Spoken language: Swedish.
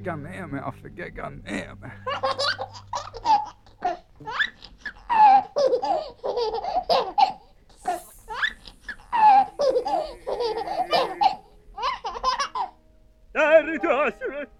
gegga ner mig, Affe, gegga ner mig. Där döser